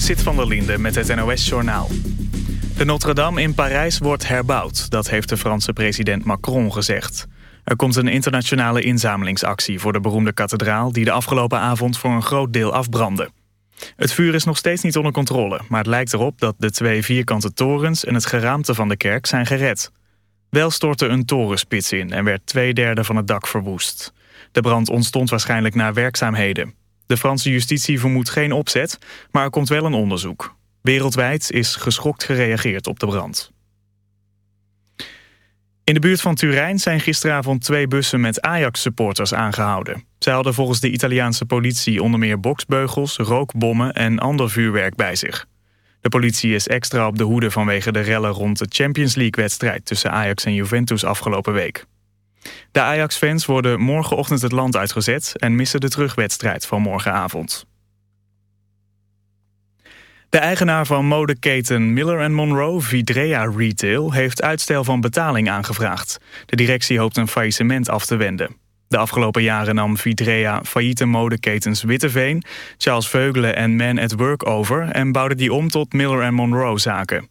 Zit van der Linde met het NOS-journaal. De Notre-Dame in Parijs wordt herbouwd, dat heeft de Franse president Macron gezegd. Er komt een internationale inzamelingsactie voor de beroemde kathedraal... die de afgelopen avond voor een groot deel afbrandde. Het vuur is nog steeds niet onder controle, maar het lijkt erop dat de twee vierkante torens... en het geraamte van de kerk zijn gered. Wel stortte een torenspits in en werd twee derde van het dak verwoest. De brand ontstond waarschijnlijk na werkzaamheden. De Franse justitie vermoedt geen opzet, maar er komt wel een onderzoek. Wereldwijd is geschokt gereageerd op de brand. In de buurt van Turijn zijn gisteravond twee bussen met Ajax-supporters aangehouden. Zij hadden volgens de Italiaanse politie onder meer boksbeugels, rookbommen en ander vuurwerk bij zich. De politie is extra op de hoede vanwege de rellen rond de Champions League-wedstrijd tussen Ajax en Juventus afgelopen week. De Ajax-fans worden morgenochtend het land uitgezet en missen de terugwedstrijd van morgenavond. De eigenaar van modeketen Miller Monroe, Vidrea Retail, heeft uitstel van betaling aangevraagd. De directie hoopt een faillissement af te wenden. De afgelopen jaren nam Vidrea failliete modeketens Witteveen, Charles Veugelen en Man at Work over en bouwde die om tot Miller Monroe zaken.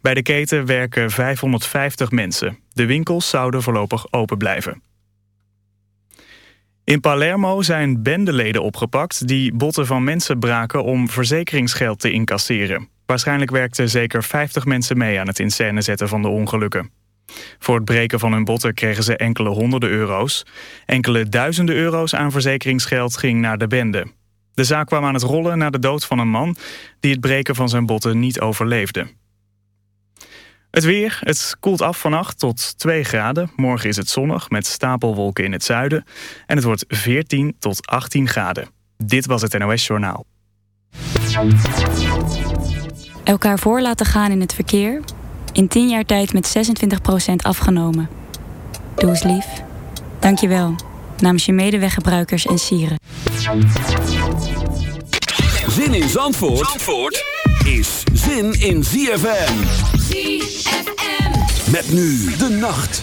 Bij de keten werken 550 mensen. De winkels zouden voorlopig open blijven. In Palermo zijn bendeleden opgepakt die botten van mensen braken om verzekeringsgeld te incasseren. Waarschijnlijk werkten zeker 50 mensen mee aan het in scène zetten van de ongelukken. Voor het breken van hun botten kregen ze enkele honderden euro's. Enkele duizenden euro's aan verzekeringsgeld ging naar de bende. De zaak kwam aan het rollen na de dood van een man die het breken van zijn botten niet overleefde. Het weer, het koelt af vannacht tot 2 graden. Morgen is het zonnig met stapelwolken in het zuiden. En het wordt 14 tot 18 graden. Dit was het NOS Journaal. Elkaar voor laten gaan in het verkeer. In 10 jaar tijd met 26% afgenomen. Doe eens lief. Dank je wel. Namens je medeweggebruikers en sieren. Zin in Zandvoort, Zandvoort? is zin in ZFM. Met nu de nacht.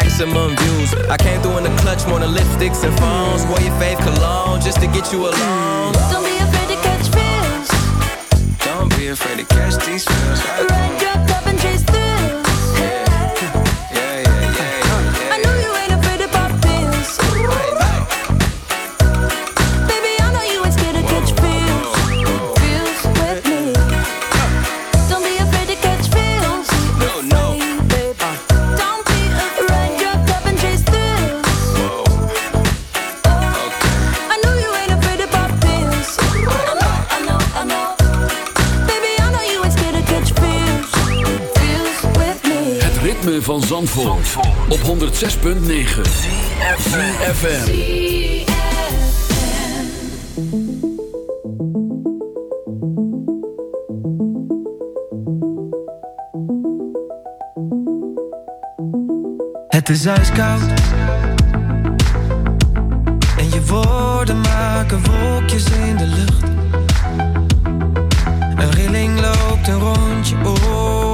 maximum views. I came through in the clutch more than lipsticks and phones. Wore your fave cologne just to get you alone. Don't be afraid to catch feels. Don't be afraid to catch these feels. Ride your van Zandvoort, op 106.9 FM. Het is ijskoud. En je woorden maken wolkjes in de lucht. Een rilling loopt een rondje rug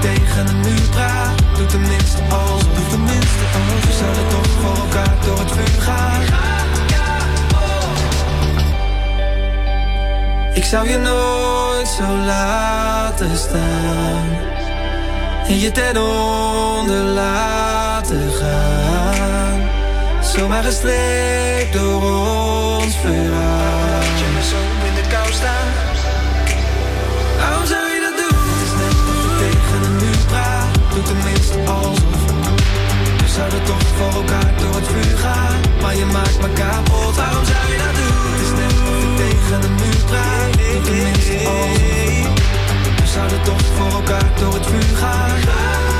tegen een muur praat. Doe tenminste als, doe tenminste als. We zouden toch voor elkaar door het vuur gaan. Ik zou je nooit zo laten staan. En je ten onder laten gaan. Zomaar gestrekt door ons verhaal. tenminste alsof. We zouden toch voor elkaar door het vuur gaan. Maar je maakt me kapot, waarom zou je dat doen? Het is net of tegen de muur praat. Tenminste alsof. We zouden toch voor elkaar door het vuur gaan.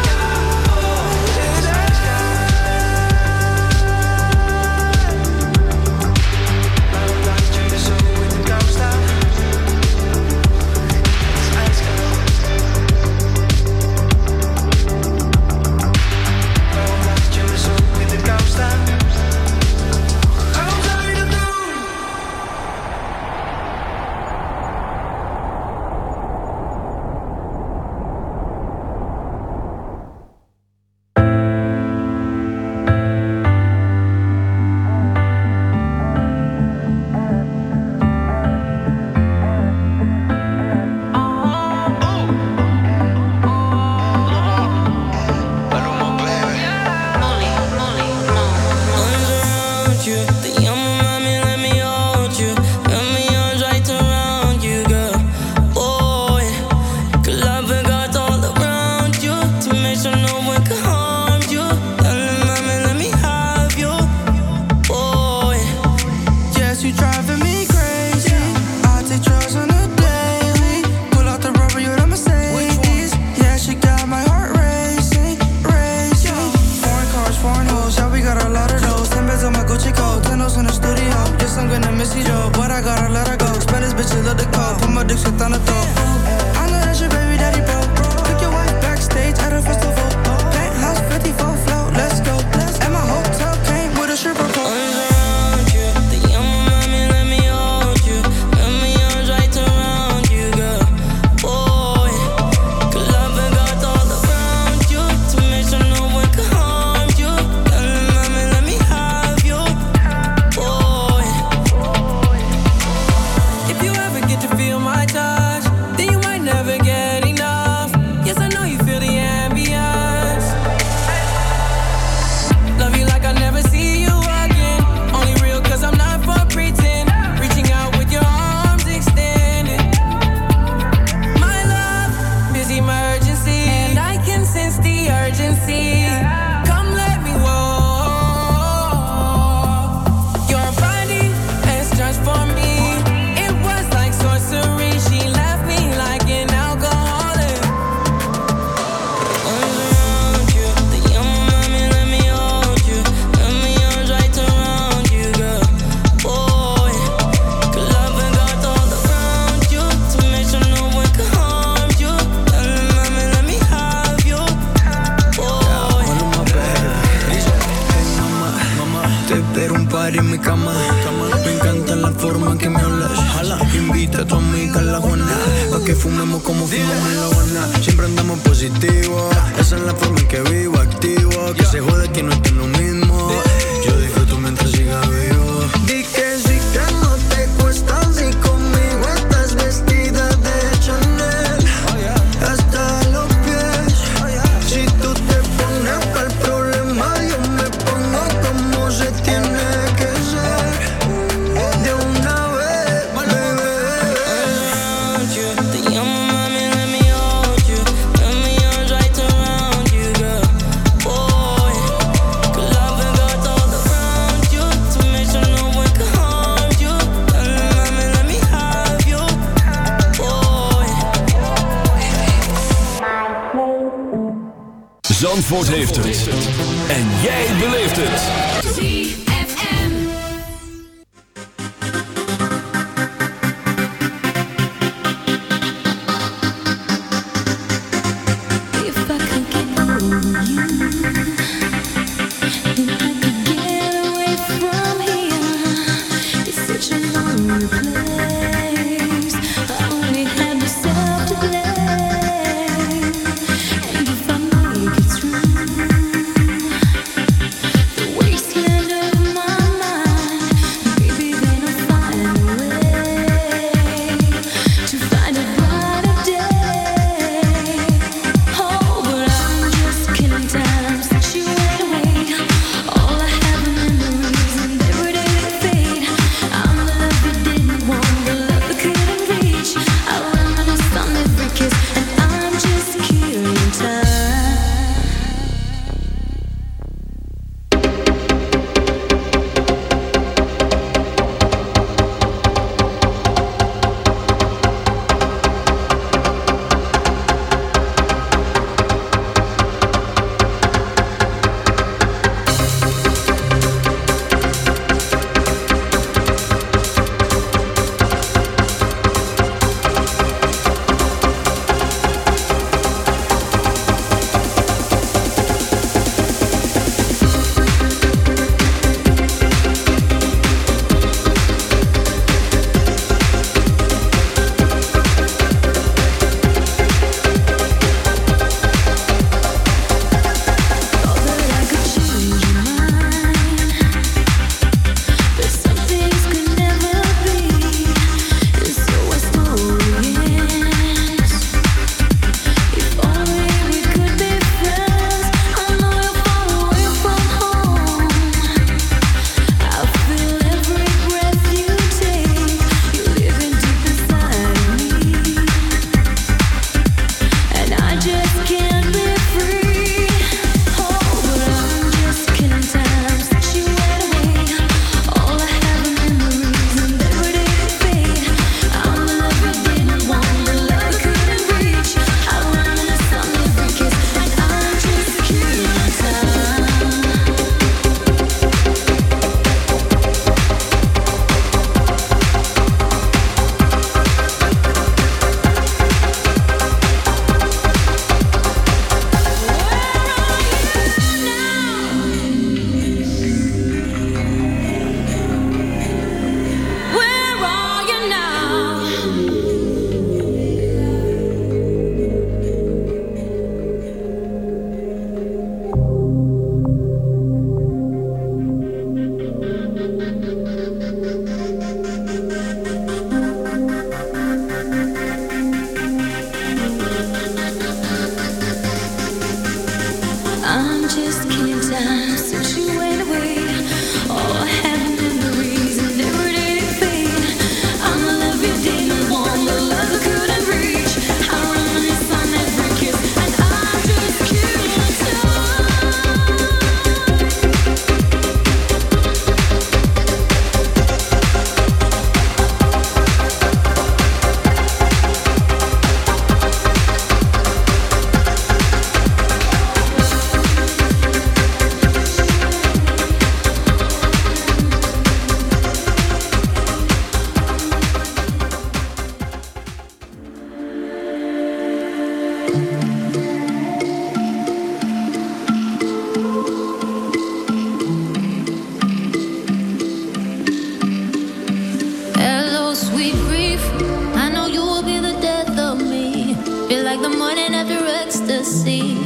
sea.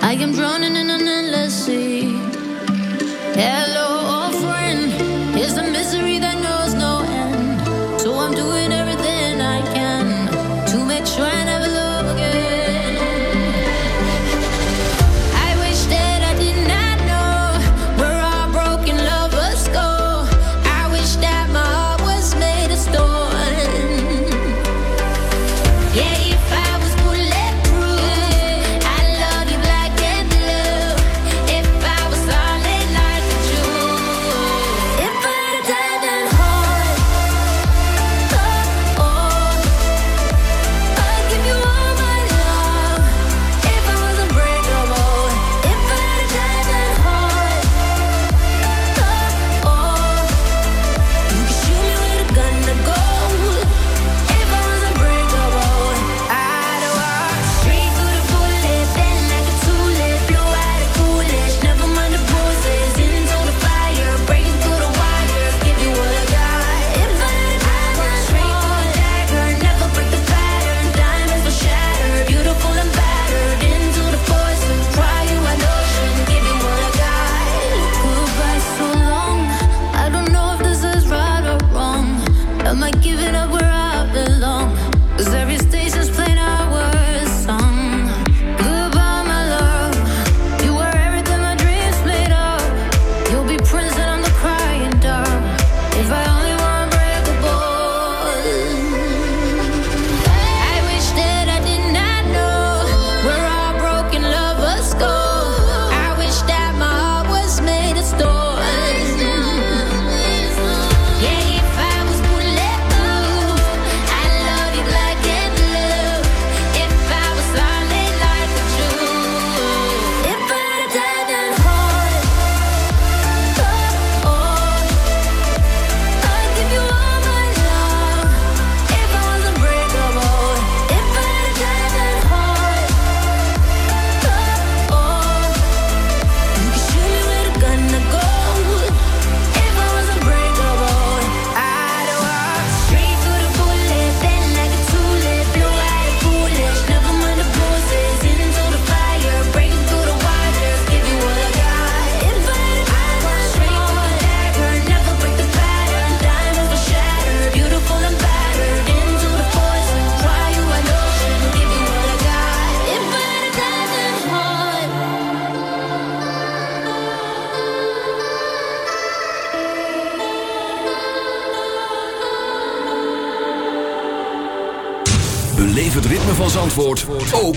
I am drowning in an endless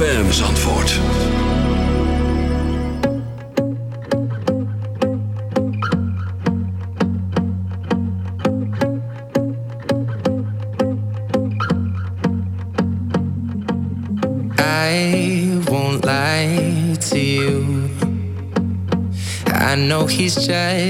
ZFM Zandvoort. I won't lie to you. I know he's just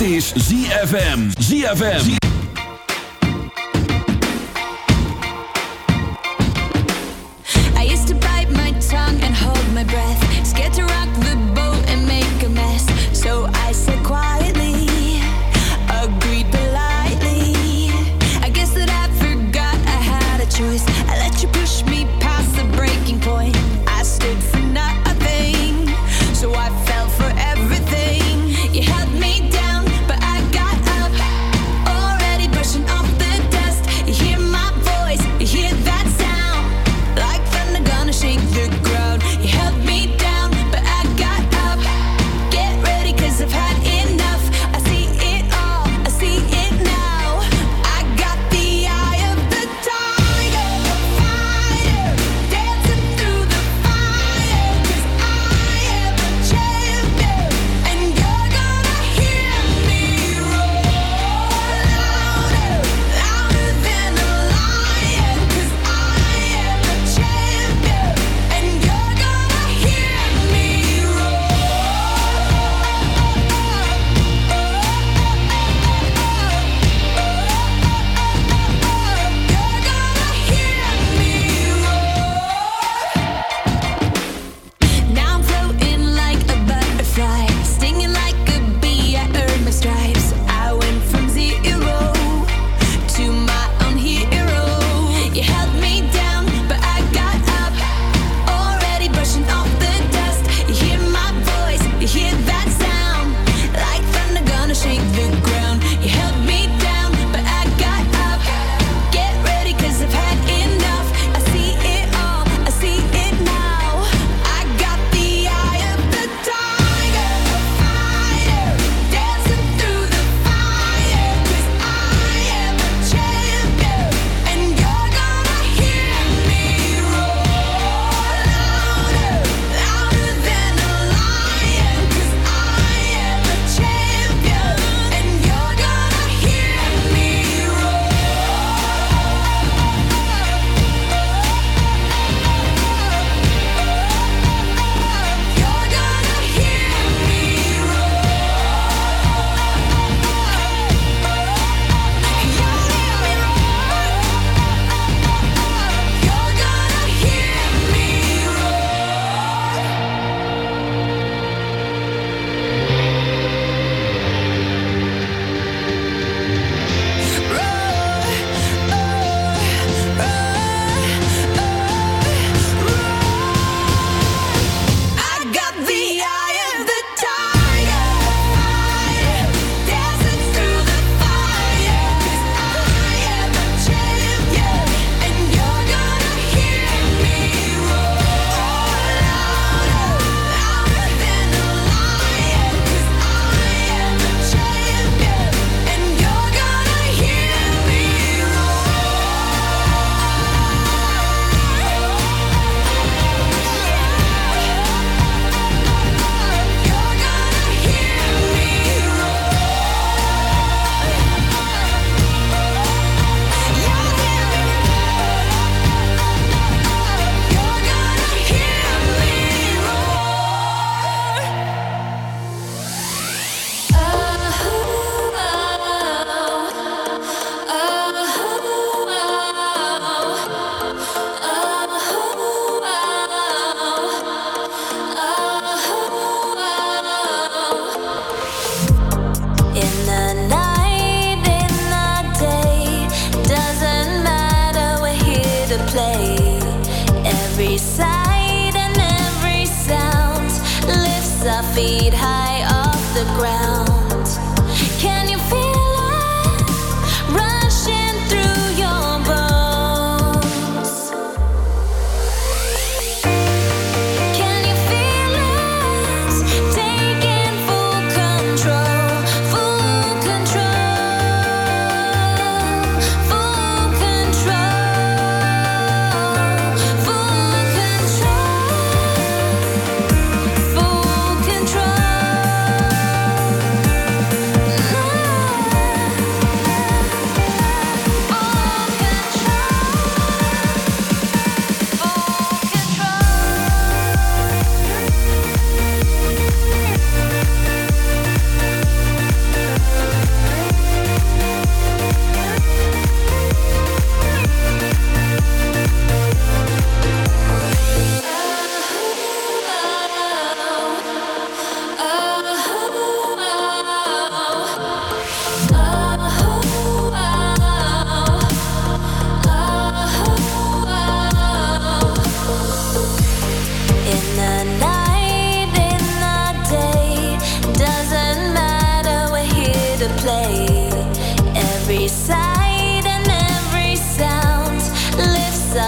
Dit, is ZFM. ZFM.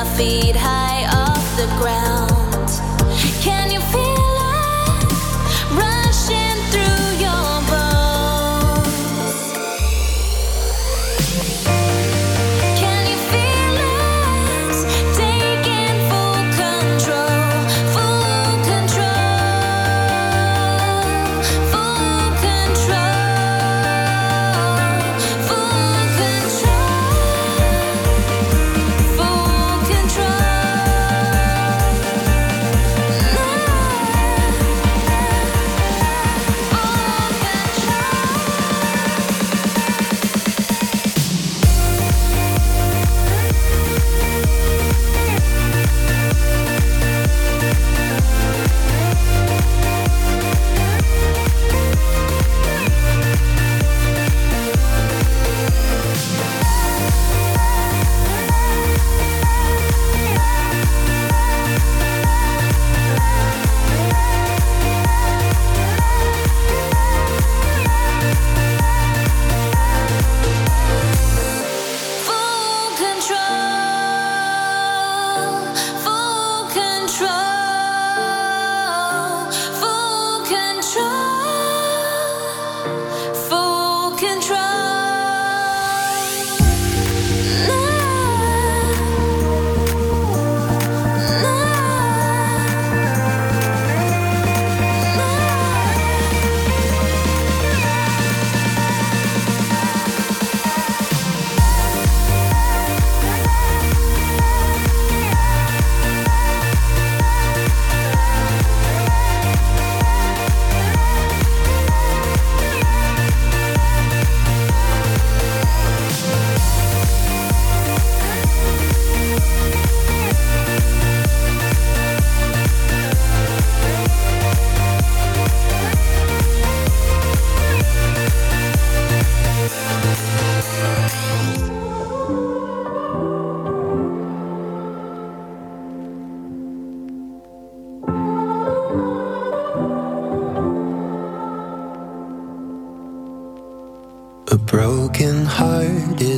feet high.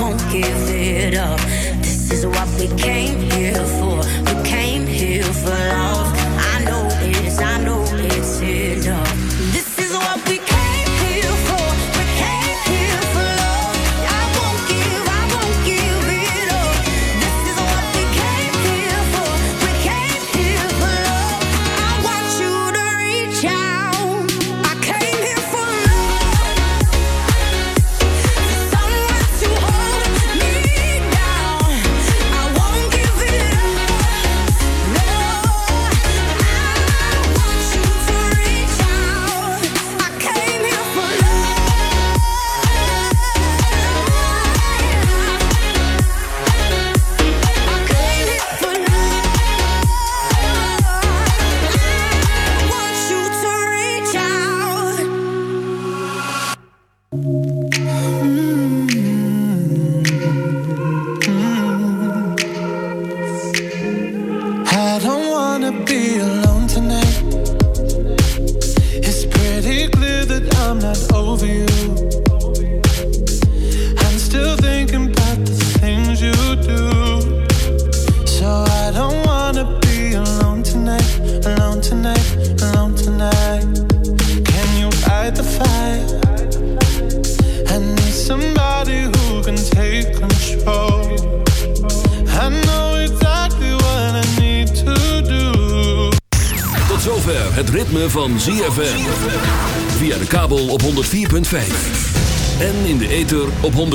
won't give it up. This is what we came here for. We came here for love. I know it's, I know it's enough.